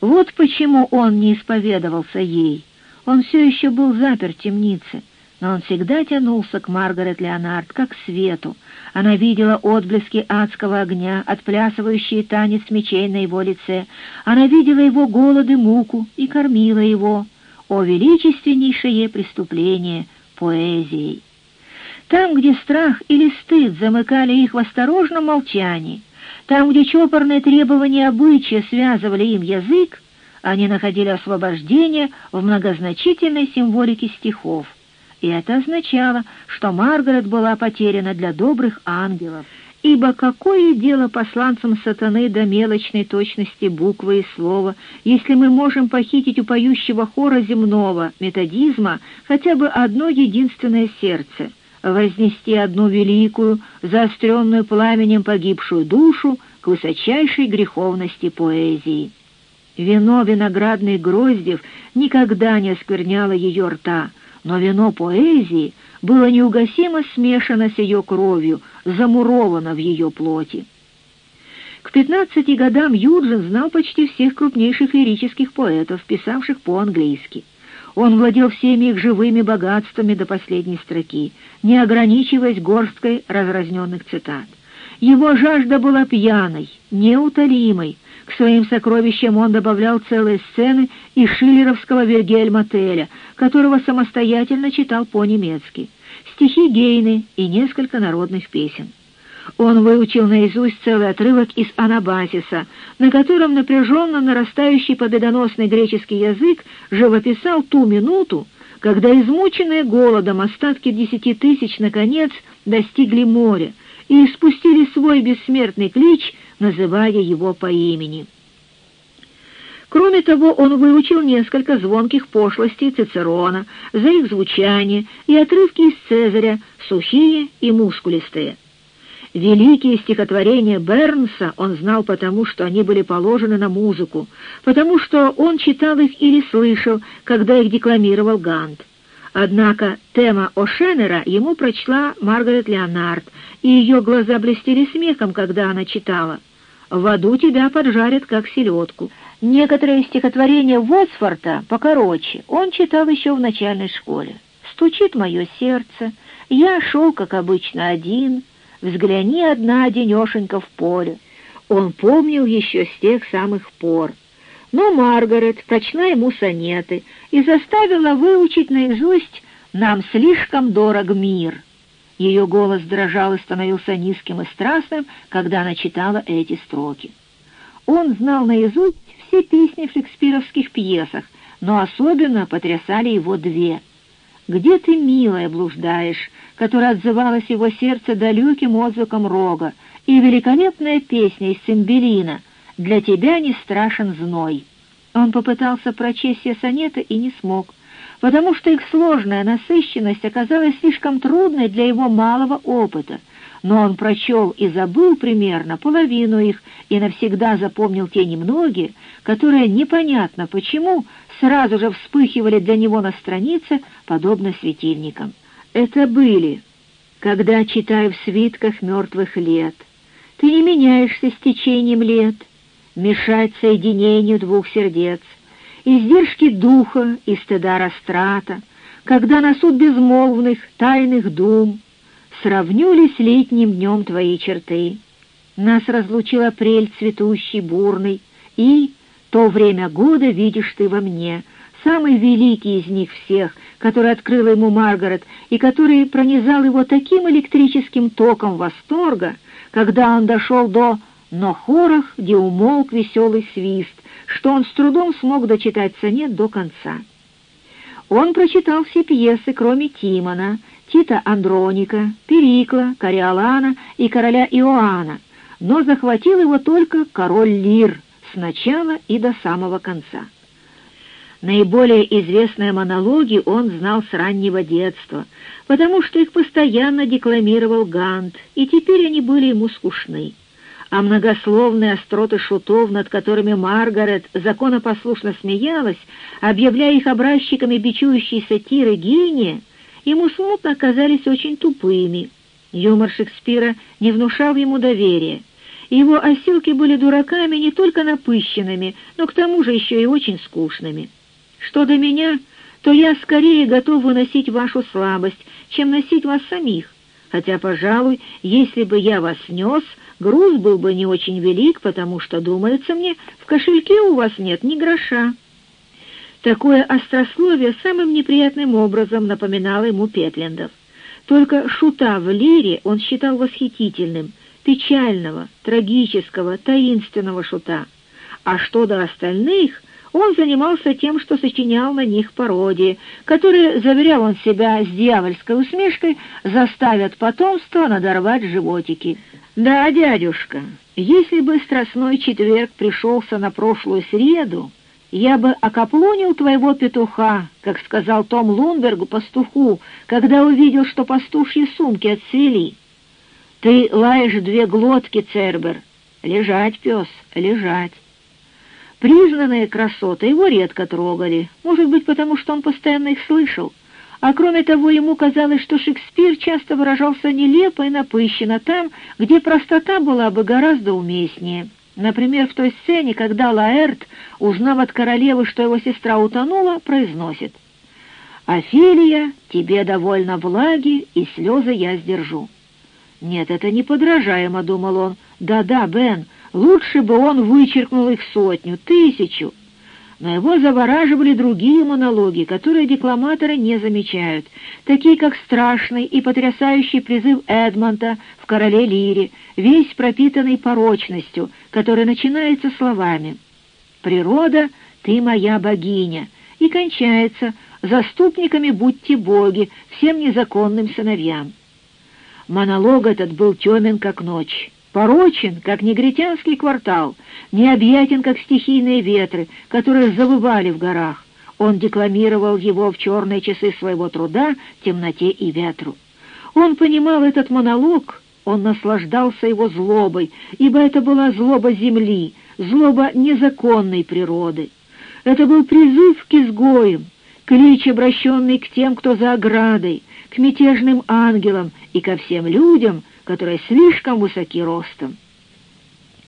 Вот почему он не исповедовался ей. Он все еще был заперт в темнице, но он всегда тянулся к Маргарет Леонард, как к свету. Она видела отблески адского огня, отплясывающие танец мечей на его лице. Она видела его голод и муку и кормила его. О, величественнейшее преступление поэзией! Там, где страх или стыд замыкали их в осторожном молчании, там, где чопорные требования обычая связывали им язык, они находили освобождение в многозначительной символике стихов. И это означало, что Маргарет была потеряна для добрых ангелов, ибо какое дело посланцам сатаны до мелочной точности буквы и слова, если мы можем похитить у поющего хора земного методизма хотя бы одно единственное сердце — вознести одну великую, заостренную пламенем погибшую душу к высочайшей греховности поэзии. Вино виноградных гроздев никогда не оскверняло ее рта, но вино поэзии было неугасимо смешано с ее кровью, замуровано в ее плоти. К пятнадцати годам Юджин знал почти всех крупнейших лирических поэтов, писавших по-английски. Он владел всеми их живыми богатствами до последней строки, не ограничиваясь горсткой разразненных цитат. Его жажда была пьяной, неутолимой. К своим сокровищам он добавлял целые сцены из шиллеровского Вильгельма Теля, которого самостоятельно читал по-немецки, стихи Гейны и несколько народных песен. Он выучил наизусть целый отрывок из Анабасиса, на котором напряженно нарастающий победоносный греческий язык живописал ту минуту, когда измученные голодом остатки десяти тысяч наконец достигли моря и испустили свой бессмертный клич, называя его по имени. Кроме того, он выучил несколько звонких пошлостей Цицерона за их звучание и отрывки из Цезаря, сухие и мускулистые. Великие стихотворения Бернса он знал потому, что они были положены на музыку, потому что он читал их или слышал, когда их декламировал Гант. Однако тема О'Шеннера ему прочла Маргарет Леонард, и ее глаза блестели смехом, когда она читала. «В аду тебя поджарят, как селедку». Некоторые стихотворения Восфорта покороче он читал еще в начальной школе. «Стучит мое сердце», «Я шел, как обычно, один», взгляни одна денешенька в поле. Он помнил еще с тех самых пор. Но Маргарет прочла ему сонеты и заставила выучить наизусть «Нам слишком дорог мир». Ее голос дрожал и становился низким и страстным, когда она читала эти строки. Он знал наизусть все песни в шекспировских пьесах, но особенно потрясали его две — «Где ты, милая, блуждаешь?» которая отзывалась его сердце далеким отзвуком рога, и великолепная песня из Цимбелина «Для тебя не страшен зной». Он попытался прочесть все сонеты и не смог, потому что их сложная насыщенность оказалась слишком трудной для его малого опыта, но он прочел и забыл примерно половину их и навсегда запомнил те немногие, которые непонятно почему сразу же вспыхивали для него на странице, подобно светильникам. Это были, когда читаю в свитках мертвых лет. Ты не меняешься с течением лет, мешать соединению двух сердец, издержки духа и стыда растрата, когда на суд безмолвных тайных дум сравню ли с летним днем твои черты. Нас разлучил апрель цветущий, бурный, и то время года видишь ты во мне, самый великий из них всех, который открыла ему Маргарет и который пронизал его таким электрическим током восторга, когда он дошел до «но хорах, где умолк веселый свист», что он с трудом смог дочитать сонет до конца. Он прочитал все пьесы, кроме Тимона, Тита Андроника, Перикла, Кориолана и короля Иоанна, но захватил его только король Лир с начала и до самого конца. Наиболее известные монологи он знал с раннего детства, потому что их постоянно декламировал Гант, и теперь они были ему скучны. А многословные остроты шутов, над которыми Маргарет законопослушно смеялась, объявляя их образчиками бичующей сатиры гения, ему смутно оказались очень тупыми. Юмор Шекспира не внушал ему доверия, Его осилки были дураками не только напыщенными, но к тому же еще и очень скучными. Что до меня, то я скорее готов выносить вашу слабость, чем носить вас самих, хотя, пожалуй, если бы я вас нес, груз был бы не очень велик, потому что, думается мне, в кошельке у вас нет ни гроша». Такое острословие самым неприятным образом напоминало ему Петлендов. Только шута в лире он считал восхитительным, печального, трагического, таинственного шута. А что до остальных, он занимался тем, что сочинял на них пародии, которые, заверял он себя с дьявольской усмешкой, заставят потомство надорвать животики. «Да, дядюшка, если бы Страстной четверг пришелся на прошлую среду, я бы окоплонил твоего петуха, как сказал Том Лунбергу пастуху, когда увидел, что пастушьи сумки отцвели. Ты лаешь две глотки, Цербер. Лежать, пес, лежать. Признанные красоты его редко трогали, может быть, потому что он постоянно их слышал. А кроме того, ему казалось, что Шекспир часто выражался нелепо и напыщенно там, где простота была бы гораздо уместнее. Например, в той сцене, когда Лаэрт, узнав от королевы, что его сестра утонула, произносит «Офелия, тебе довольно влаги, и слезы я сдержу». «Нет, это неподражаемо», — думал он. «Да-да, Бен, лучше бы он вычеркнул их сотню, тысячу» но его завораживали другие монологи, которые декламаторы не замечают, такие как страшный и потрясающий призыв Эдмонта в «Короле Лире», весь пропитанный порочностью, который начинается словами «Природа, ты моя богиня» и кончается «Заступниками будьте боги всем незаконным сыновьям». Монолог этот был темен, как ночь порочен, как негритянский квартал, необъятен, как стихийные ветры, которые завывали в горах. Он декламировал его в черные часы своего труда, темноте и ветру. Он понимал этот монолог, он наслаждался его злобой, ибо это была злоба земли, злоба незаконной природы. Это был призыв к изгоям, клич, обращенный к тем, кто за оградой, к мятежным ангелам и ко всем людям, которые слишком высоки ростом.